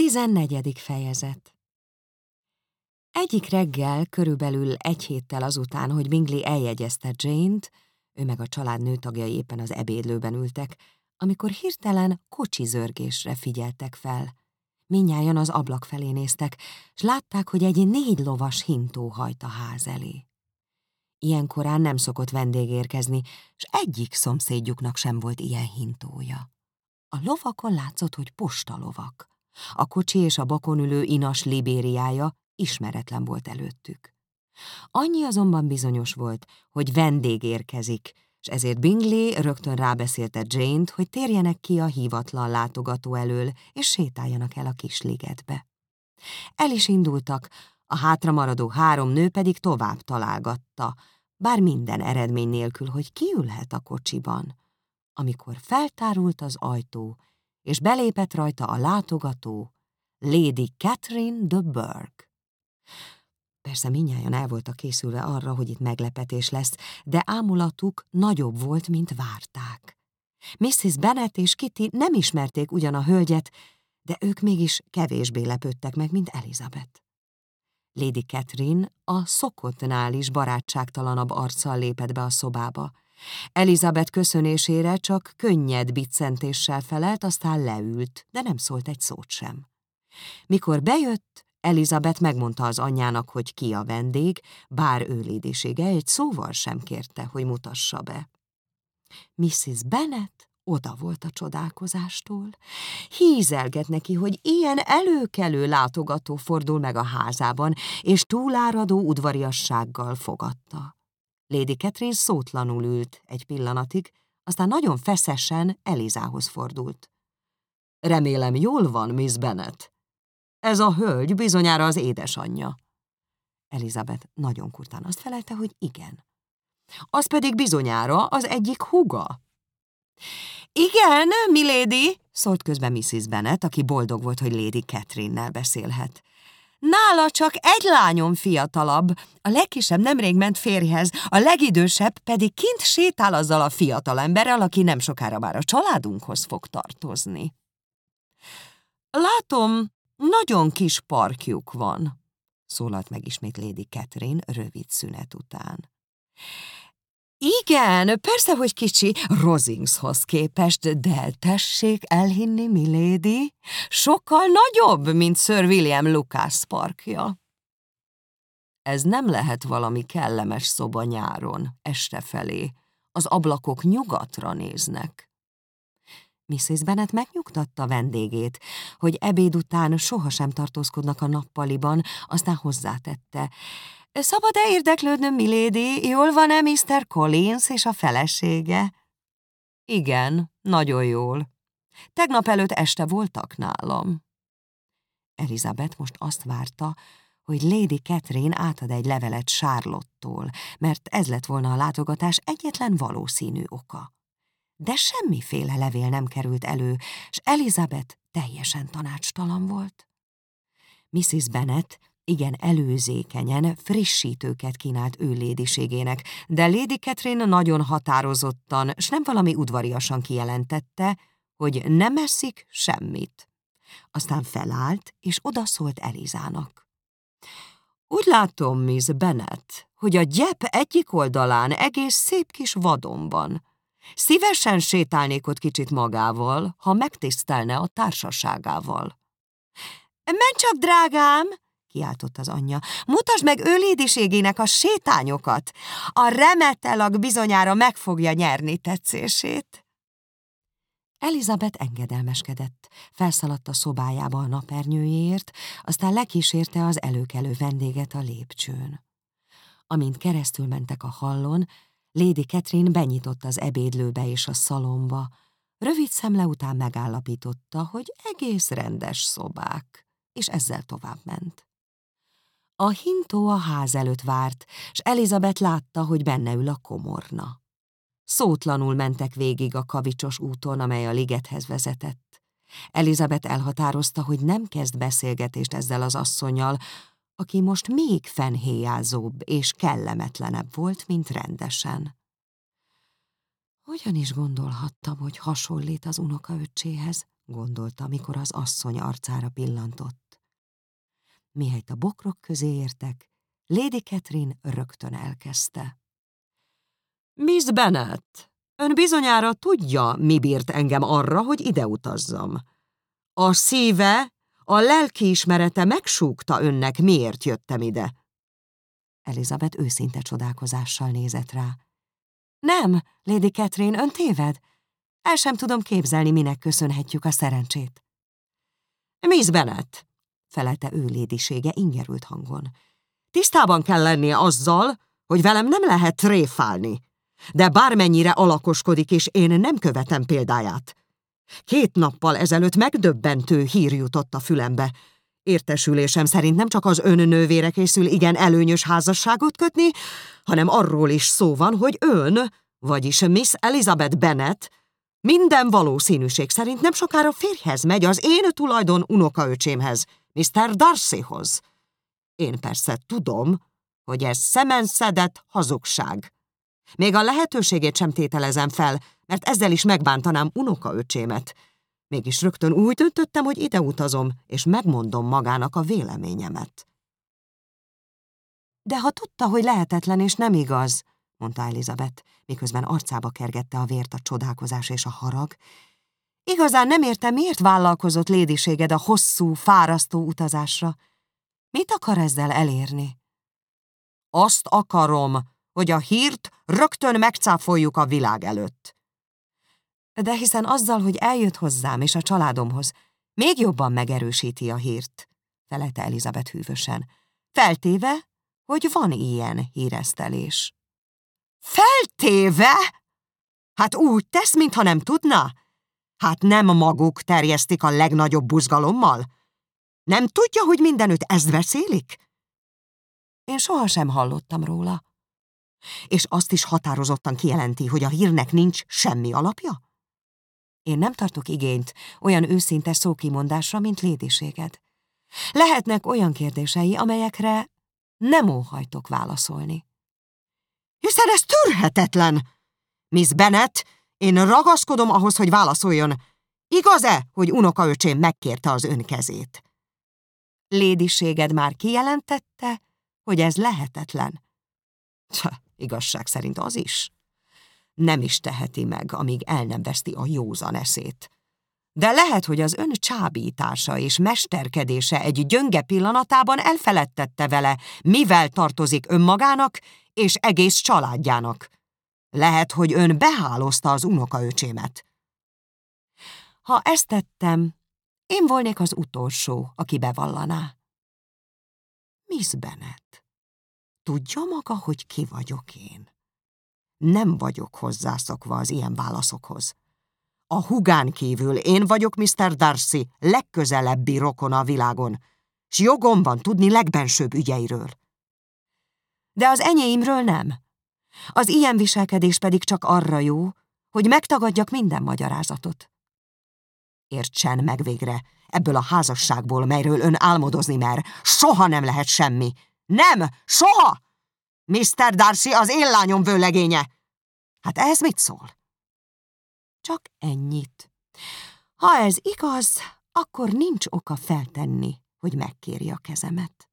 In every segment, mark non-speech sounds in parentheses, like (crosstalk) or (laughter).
Tizennegyedik fejezet Egyik reggel, körülbelül egy héttel azután, hogy Bingley eljegyezte Jane-t, ő meg a család nőtagjai éppen az ebédlőben ültek, amikor hirtelen kocsi zörgésre figyeltek fel. Minnyáján az ablak felé néztek, s látták, hogy egy négy lovas hintó hajt a ház elé. Ilyenkorán nem szokott vendég érkezni, s egyik szomszédjuknak sem volt ilyen hintója. A lovakon látszott, hogy postalovak. A kocsi és a bakon ülő inas libériája ismeretlen volt előttük. Annyi azonban bizonyos volt, hogy vendég érkezik, és ezért Bingley rögtön rábeszélte Jane-t, hogy térjenek ki a hívatlan látogató elől, és sétáljanak el a kis ligetbe. El is indultak, a hátramaradó három nő pedig tovább találgatta, bár minden eredmény nélkül, hogy kiülhet a kocsiban. Amikor feltárult az ajtó, és belépett rajta a látogató, Lady Catherine de Burgh. Persze minnyáján el voltak készülve arra, hogy itt meglepetés lesz, de ámulatuk nagyobb volt, mint várták. Mrs. Bennet és Kitty nem ismerték ugyan a hölgyet, de ők mégis kevésbé lepődtek meg, mint Elizabeth. Lady Catherine a szokottnál is barátságtalanabb arccal lépett be a szobába. Elizabeth köszönésére csak könnyed biccentéssel felelt, aztán leült, de nem szólt egy szót sem. Mikor bejött, Elizabeth megmondta az anyjának, hogy ki a vendég, bár ő lédisége egy szóval sem kérte, hogy mutassa be. Mrs. Bennet oda volt a csodálkozástól. Hízelget neki, hogy ilyen előkelő látogató fordul meg a házában, és túláradó udvariassággal fogadta. Lady Catherine szótlanul ült egy pillanatig, aztán nagyon feszesen Elizához fordult. Remélem jól van, Miss Bennet. Ez a hölgy bizonyára az édesanyja. Elizabeth nagyon kurtán azt felelte, hogy igen. Az pedig bizonyára az egyik huga. Igen, milady, szólt közben Mrs. Bennet, aki boldog volt, hogy Lady Catherine-nel beszélhet. Nála csak egy lányom fiatalabb, a legkisebb nemrég ment férjhez, a legidősebb pedig kint sétál azzal a fiatalemberrel, aki nem sokára már a családunkhoz fog tartozni. Látom, nagyon kis parkjuk van, szólalt meg ismét Lady Catherine rövid szünet után. Igen, persze, hogy kicsi, Rosingshoz képest, de tessék elhinni, milady, sokkal nagyobb, mint Sir William Lucas parkja. Ez nem lehet valami kellemes szoba nyáron, este felé. Az ablakok nyugatra néznek. Mrs. Bennet megnyugtatta vendégét, hogy ebéd után sohasem tartózkodnak a nappaliban, aztán hozzátette. Szabad-e érdeklődnöm, Milady, jól van-e Mr. Collins és a felesége? Igen, nagyon jól. Tegnap előtt este voltak nálam. Elizabeth most azt várta, hogy Lady Catherine átad egy levelet Charlotte-tól, mert ez lett volna a látogatás egyetlen valószínű oka de semmiféle levél nem került elő, s Elizabeth teljesen tanácstalan volt. Mrs. Bennet igen előzékenyen frissítőket kínált ő lédiségének, de Lady Catherine nagyon határozottan, s nem valami udvariasan kijelentette, hogy nem eszik semmit. Aztán felállt, és odaszólt Elizának. Úgy látom, Miss Bennet, hogy a gyep egyik oldalán egész szép kis vadonban, Szívesen sétálnék ott kicsit magával, ha megtisztelne a társaságával. Menj csak, drágám! kiáltott az anyja. Mutasd meg őlédiségének a sétányokat! A remetelag bizonyára meg fogja nyerni tetszését. Elizabeth engedelmeskedett, felszaladt a szobájába a napernyőjéért, aztán lekísérte az előkelő vendéget a lépcsőn. Amint keresztül mentek a hallon, Lady Catherine benyitott az ebédlőbe és a szalomba. Rövid szemle után megállapította, hogy egész rendes szobák, és ezzel tovább ment. A hintó a ház előtt várt, s Elizabeth látta, hogy benne ül a komorna. Szótlanul mentek végig a kavicsos úton, amely a ligethez vezetett. Elizabeth elhatározta, hogy nem kezd beszélgetést ezzel az asszonyjal, aki most még fenhéjázóbb és kellemetlenebb volt, mint rendesen. Hogyan is gondolhattam, hogy hasonlít az unokaöccséhez, gondolta, amikor az asszony arcára pillantott. Mihelyt a bokrok közé értek, Lady Catherine rögtön elkezdte. Miss Bennet, ön bizonyára tudja, mi bírt engem arra, hogy ide utazzam. A szíve, a lelkiismerete megsúgta önnek, miért jöttem ide. Elizabeth őszinte csodálkozással nézett rá. Nem, Lady Catherine, ön téved. El sem tudom képzelni, minek köszönhetjük a szerencsét. Miss Bennet, felelte ő lédisége ingerült hangon. Tisztában kell lennie azzal, hogy velem nem lehet tréfálni, de bármennyire alakoskodik, és én nem követem példáját. Két nappal ezelőtt megdöbbentő hír jutott a fülembe. Értesülésem szerint nem csak az ön nővére készül igen előnyös házasságot kötni, hanem arról is szó van, hogy ön, vagyis Miss Elizabeth Bennet, minden valószínűség szerint nem sokára férjhez megy az én tulajdon unokaöcsémhez, Mr. Darcyhoz. Én persze tudom, hogy ez szemenszedett hazugság. Még a lehetőségét sem tételezem fel, mert ezzel is megbántanám unokaöcsémet. Mégis rögtön úgy döntöttem, hogy ide utazom, és megmondom magának a véleményemet. De ha tudta, hogy lehetetlen és nem igaz, mondta Elizabeth, miközben arcába kergette a vért a csodálkozás és a harag, igazán nem értem, miért vállalkozott lédiséged a hosszú, fárasztó utazásra. Mit akar ezzel elérni? Azt akarom, hogy a hírt rögtön megcáfoljuk a világ előtt. De hiszen azzal, hogy eljött hozzám és a családomhoz, még jobban megerősíti a hírt, felelte Elizabeth hűvösen, feltéve, hogy van ilyen híresztelés. Feltéve? Hát úgy tesz, mintha nem tudna? Hát nem maguk terjesztik a legnagyobb buzgalommal? Nem tudja, hogy mindenütt ezt beszélik? Én sohasem hallottam róla. És azt is határozottan kijelenti, hogy a hírnek nincs semmi alapja? Én nem tartok igényt olyan őszinte szókimondásra, mint lédiséged. Lehetnek olyan kérdései, amelyekre nem óhajtok válaszolni. Hiszen ez törhetetlen! Miss Bennet, én ragaszkodom ahhoz, hogy válaszoljon. Igaz-e, hogy unokaöcsém megkérte az ön kezét? Lédiséged már kijelentette, hogy ez lehetetlen. Tja, igazság szerint az is. Nem is teheti meg, amíg el nem veszti a józan eszét. De lehet, hogy az ön csábítása és mesterkedése egy gyönge pillanatában elfeledtette vele, mivel tartozik önmagának és egész családjának. Lehet, hogy ön behálozta az unokaöcsémet. Ha ezt tettem, én volnék az utolsó, aki bevallaná. Miss Bennet, tudja maga, hogy ki vagyok én? Nem vagyok hozzászokva az ilyen válaszokhoz. A hugán kívül én vagyok Mr. Darcy legközelebbi rokona a világon, s jogom van tudni legbensőbb ügyeiről. De az enyéimről nem. Az ilyen viselkedés pedig csak arra jó, hogy megtagadjak minden magyarázatot. Értsen meg végre, ebből a házasságból, melyről ön álmodozni mer, soha nem lehet semmi. Nem, soha! Mr. Darcy az én lányom vőlegénye. Hát ehhez mit szól? Csak ennyit. Ha ez igaz, akkor nincs oka feltenni, hogy megkéri a kezemet.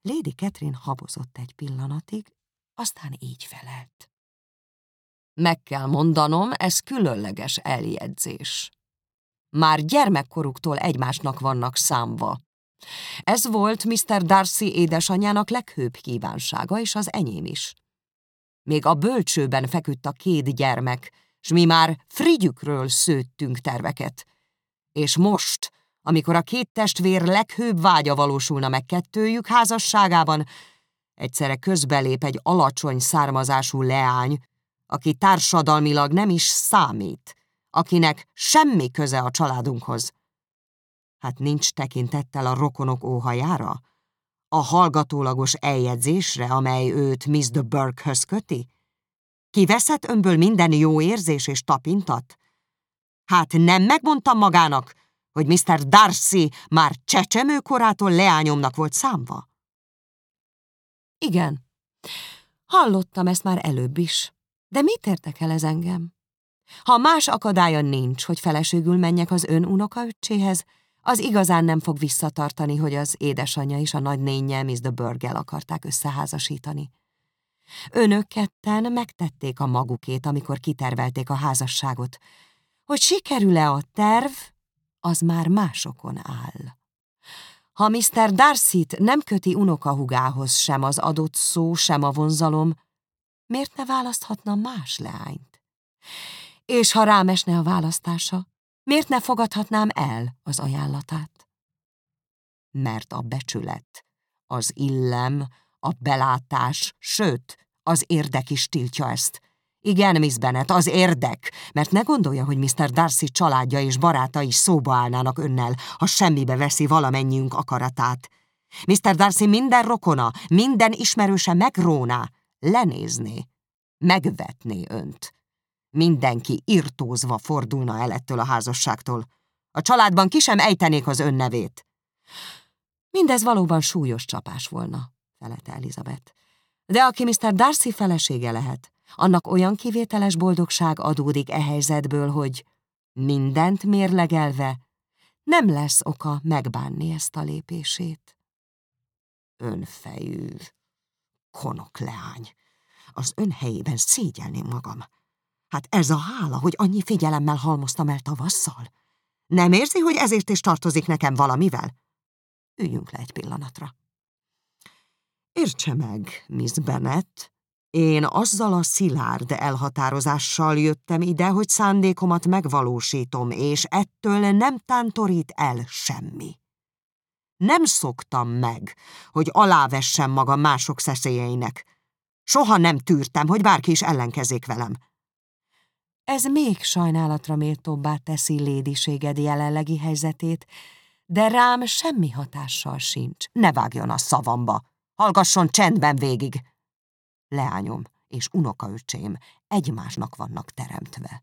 Lady Catherine habozott egy pillanatig, aztán így felelt. Meg kell mondanom, ez különleges eljegyzés. Már gyermekkoruktól egymásnak vannak számva. Ez volt Mr. Darcy édesanyjának leghőbb kívánsága, és az enyém is. Még a bölcsőben feküdt a két gyermek, s mi már frigyükről szőttünk terveket. És most, amikor a két testvér leghőbb vágya valósulna meg kettőjük házasságában, egyszerre közbelép egy alacsony származású leány, aki társadalmilag nem is számít, akinek semmi köze a családunkhoz. Hát nincs tekintettel a rokonok óhajára? A hallgatólagos eljegyzésre, amely őt Miss de Burkhöz köti? Kiveszett önből minden jó érzés és tapintat? Hát nem megmondtam magának, hogy Mr. Darcy már csecsemőkorától leányomnak volt számva? Igen. Hallottam ezt már előbb is. De mit értek ez engem? Ha más akadálya nincs, hogy feleségül menjek az ön unokaöccséhez, az igazán nem fog visszatartani, hogy az édesanyja és a nagynénye Miss de Burgel akarták összeházasítani. Önök ketten megtették a magukét, amikor kitervelték a házasságot. Hogy sikerül-e a terv, az már másokon áll. Ha Mr. Darcy-t nem köti unokahugához sem az adott szó, sem a vonzalom, miért ne választhatna más leányt? És ha rám esne a választása, miért ne fogadhatnám el az ajánlatát? Mert a becsület, az illem, a belátás, sőt, az érdek is tiltja ezt. Igen, Miss Bennet, az érdek, mert ne gondolja, hogy Mr. Darcy családja és baráta is szóba állnának önnel, ha semmibe veszi valamennyiünk akaratát. Mr. Darcy minden rokona, minden ismerőse megróná, lenézné, megvetné önt. Mindenki irtózva fordulna el ettől a házasságtól. A családban ki sem ejtenék az ön nevét. Mindez valóban súlyos csapás volna, felelte Elizabeth. De aki Mr. Darcy felesége lehet, annak olyan kivételes boldogság adódik e helyzetből, hogy mindent mérlegelve nem lesz oka megbánni ezt a lépését. Önfejű, konok leány, az ön helyében szégyelném magam. Hát ez a hála, hogy annyi figyelemmel halmoztam el tavasszal. Nem érzi, hogy ezért is tartozik nekem valamivel? Üljünk le egy pillanatra. Értse meg, Miss Bennet, én azzal a szilárd elhatározással jöttem ide, hogy szándékomat megvalósítom, és ettől nem tántorít el semmi. Nem szoktam meg, hogy alávessem magam mások szeszélyeinek. Soha nem tűrtem, hogy bárki is ellenkezik velem. Ez még sajnálatra méltóbbá teszi lédiséged jelenlegi helyzetét, de rám semmi hatással sincs. Ne vágjon a szavamba, hallgasson csendben végig. Leányom és unokaöcsém egymásnak vannak teremtve.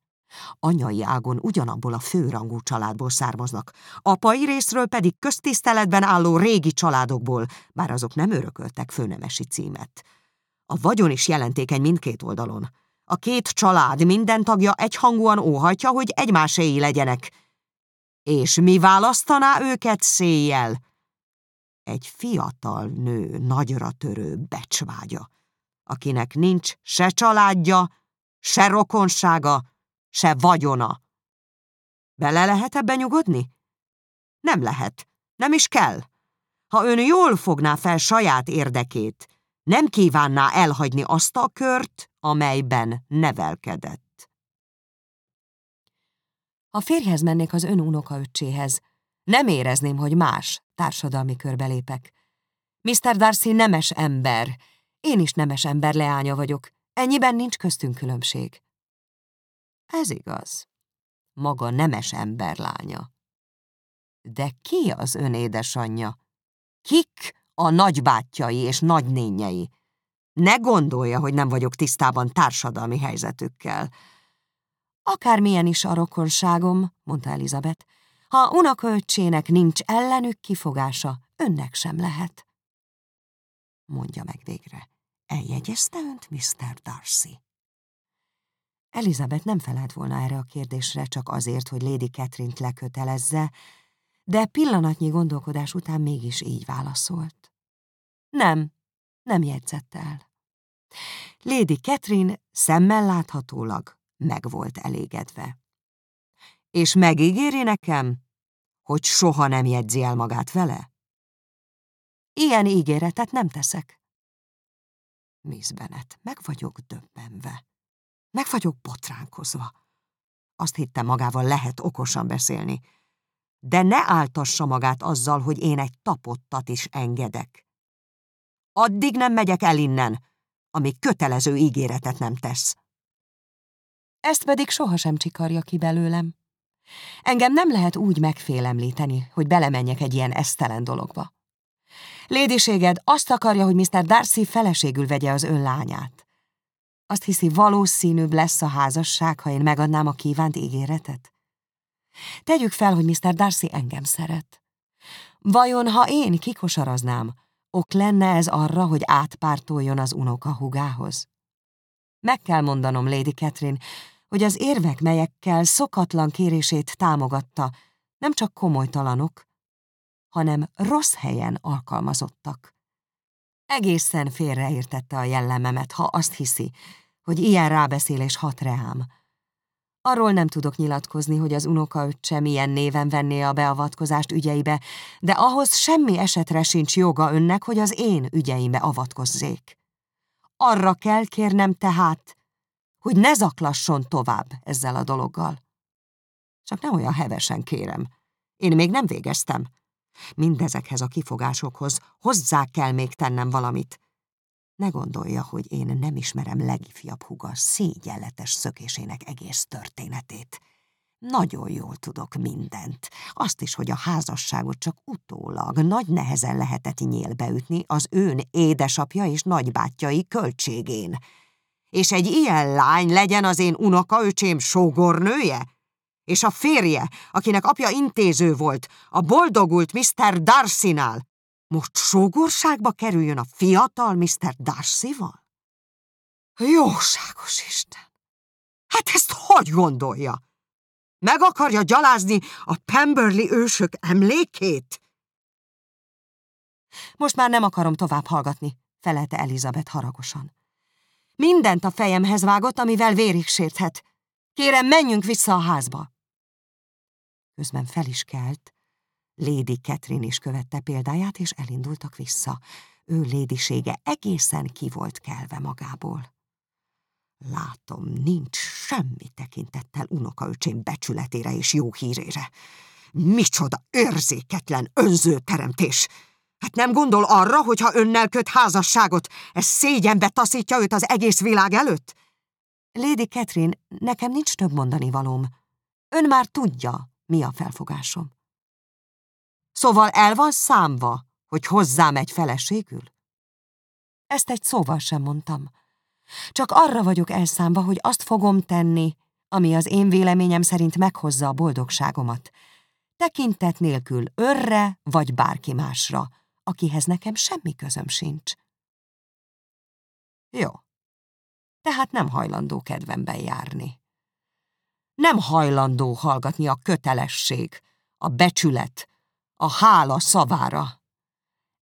Anyai ágon ugyanabból a főrangú családból származnak, apai részről pedig köztiszteletben álló régi családokból, bár azok nem örököltek főnemesi címet. A vagyon is jelentékeny mindkét oldalon. A két család minden tagja egyhangúan óhajtja, hogy egymáséi legyenek. És mi választaná őket széjjel? Egy fiatal nő nagyra törő becsvágya, akinek nincs se családja, se rokonsága, se vagyona. Bele lehet ebbe nyugodni? Nem lehet, nem is kell. Ha ön jól fogná fel saját érdekét, nem kívánná elhagyni azt a kört, amelyben nevelkedett. Ha férjhez mennék az ön unokaöccséhez, nem érezném, hogy más társadalmi körbe lépek. Mr. Darcy nemes ember, én is nemes ember leánya vagyok, ennyiben nincs köztünk különbség. Ez igaz. Maga nemes ember lánya. De ki az ön édesanyja? Kik a nagybátyjai és nagynényei. Ne gondolja, hogy nem vagyok tisztában társadalmi helyzetükkel. Akármilyen is a rokonságom, mondta Elizabeth, ha unokaöccsének nincs ellenük kifogása, önnek sem lehet. Mondja meg végre, eljegyezte önt Mr. Darcy? Elizabeth nem felelt volna erre a kérdésre csak azért, hogy Lady Catherine-t lekötelezze, de pillanatnyi gondolkodás után mégis így válaszolt. Nem, nem jegyzett el. Lady Catherine szemmel láthatólag meg volt elégedve. És megígéri nekem, hogy soha nem jegyzi el magát vele? Ilyen ígéretet nem teszek. Miss Bennet, meg vagyok döbbenve. Meg vagyok botránkozva. Azt hittem magával lehet okosan beszélni, de ne áltassa magát azzal, hogy én egy tapottat is engedek. Addig nem megyek el innen, amíg kötelező ígéretet nem tesz. Ezt pedig sohasem csikarja ki belőlem. Engem nem lehet úgy megfélemlíteni, hogy belemenjek egy ilyen esztelen dologba. Lédiséged azt akarja, hogy Mr. Darcy feleségül vegye az ön lányát. Azt hiszi, valószínűbb lesz a házasság, ha én megadnám a kívánt ígéretet? Tegyük fel, hogy Mr. Darcy engem szeret. Vajon, ha én kikosaraznám, ok lenne ez arra, hogy átpártoljon az unoka hugához? Meg kell mondanom, Lady Catherine, hogy az érvek, melyekkel szokatlan kérését támogatta, nem csak komolytalanok, hanem rossz helyen alkalmazottak. Egészen félreértette a jellememet, ha azt hiszi, hogy ilyen rábeszélés hat reám. Arról nem tudok nyilatkozni, hogy az unokaöccse milyen néven venné a beavatkozást ügyeibe, de ahhoz semmi esetre sincs joga önnek, hogy az én ügyeimbe avatkozzék. Arra kell kérnem tehát, hogy ne zaklasson tovább ezzel a dologgal. Csak ne olyan hevesen kérem. Én még nem végeztem. Mindezekhez a kifogásokhoz hozzá kell még tennem valamit. Ne gondolja, hogy én nem ismerem legifjabb huga szégyenletes szökésének egész történetét. Nagyon jól tudok mindent. Azt is, hogy a házasságot csak utólag nagy nehezen lehetett nyélbeütni az ön édesapja és nagybátyjai költségén. És egy ilyen lány legyen az én unokaöcsém sógornője? És a férje, akinek apja intéző volt, a boldogult Mr. Darcy-nál, most sógorságba kerüljön a fiatal Mr. Darcy-val? Jóságos Isten! Hát ezt hogy gondolja? Meg akarja gyalázni a Pemberley ősök emlékét? Most már nem akarom tovább hallgatni, felelte Elizabeth haragosan. Mindent a fejemhez vágott, amivel vérig sérthet. Kérem, menjünk vissza a házba. Közben fel is kelt, Lady Catherine is követte példáját, és elindultak vissza. Ő lédisége egészen ki volt kelve magából. Látom, nincs semmi tekintettel unokaöcsém becsületére és jó hírére. Micsoda érzéketlen, önző teremtés! Hát nem gondol arra, hogy ha önnel köt házasságot, ez szégyenbe taszítja őt az egész világ előtt? Lady Catherine, nekem nincs több mondani valóm. Ön már tudja, mi a felfogásom. Szóval el van számva, hogy hozzám egy feleségül? Ezt egy szóval sem mondtam. Csak arra vagyok elszámba, hogy azt fogom tenni, ami az én véleményem szerint meghozza a boldogságomat. Tekintet nélkül örre vagy bárki másra, akihez nekem semmi közöm sincs. Jó. Tehát nem hajlandó kedvemben járni. Nem hajlandó hallgatni a kötelesség, a becsület, a hála szavára.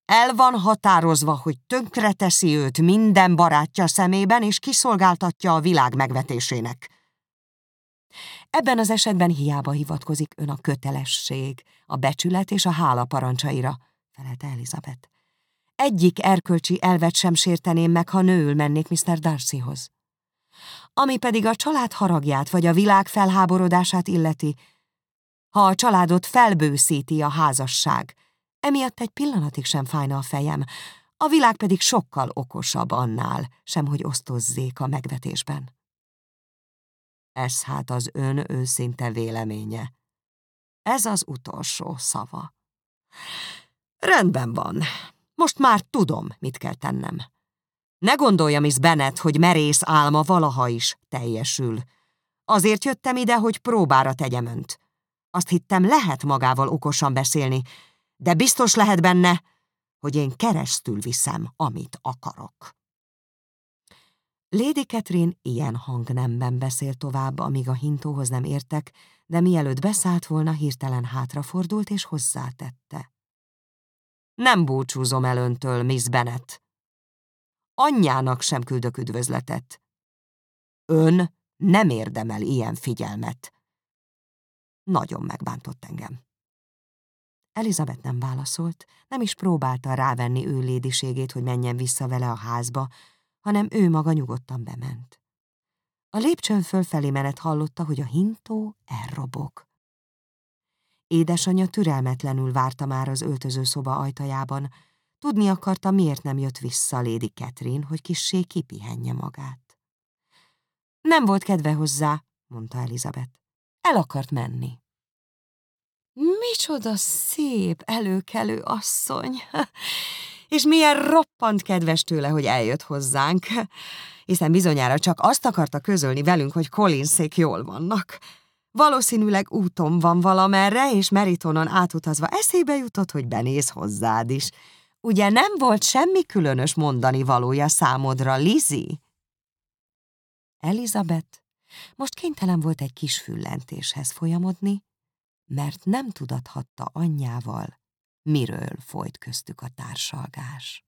El van határozva, hogy tönkreteszi őt minden barátja szemében, és kiszolgáltatja a világ megvetésének. Ebben az esetben hiába hivatkozik ön a kötelesség, a becsület és a hála parancsaira, felelte Elizabeth. Egyik erkölcsi elvet sem sérteném meg, ha nőül mennék Mr. Darcyhoz. Ami pedig a család haragját vagy a világ felháborodását illeti, ha a családot felbőszíti a házasság. Emiatt egy pillanatig sem fájna a fejem, a világ pedig sokkal okosabb annál, sem hogy osztozzék a megvetésben. Ez hát az ön őszinte véleménye. Ez az utolsó szava. Rendben van. Most már tudom, mit kell tennem. Ne gondolja, Miss Bennet, hogy merész álma valaha is teljesül. Azért jöttem ide, hogy próbára tegyem önt. Azt hittem, lehet magával okosan beszélni, de biztos lehet benne, hogy én keresztül viszem, amit akarok. Lady Catherine ilyen hangnemben beszél tovább, amíg a hintóhoz nem értek, de mielőtt beszállt volna, hirtelen hátrafordult és hozzátette. Nem búcsúzom el öntől, Miss Bennet. Anyjának sem küldök üdvözletet. Ön nem érdemel ilyen figyelmet. Nagyon megbántott engem. Elizabeth nem válaszolt, nem is próbálta rávenni ő lédiségét, hogy menjen vissza vele a házba, hanem ő maga nyugodtan bement. A lépcsőn fölfelé menet hallotta, hogy a hintó elrobog. Édesanyja türelmetlenül várta már az öltözőszoba ajtajában. Tudni akarta, miért nem jött vissza Lady Catherine, hogy kissé kipihenje magát. Nem volt kedve hozzá, mondta Elizabeth. El akart menni. Micsoda szép, előkelő asszony! (laughs) És milyen roppant kedves tőle, hogy eljött hozzánk, hiszen bizonyára csak azt akarta közölni velünk, hogy Collinszék jól vannak. Valószínűleg úton van valamerre, és Meritonon átutazva eszébe jutott, hogy benéz hozzád is. Ugye nem volt semmi különös mondani valója számodra, Lizzie? Elizabeth Most kénytelen volt egy kis füllentéshez folyamodni, mert nem tudathatta anyjával, miről folyt köztük a társalgás.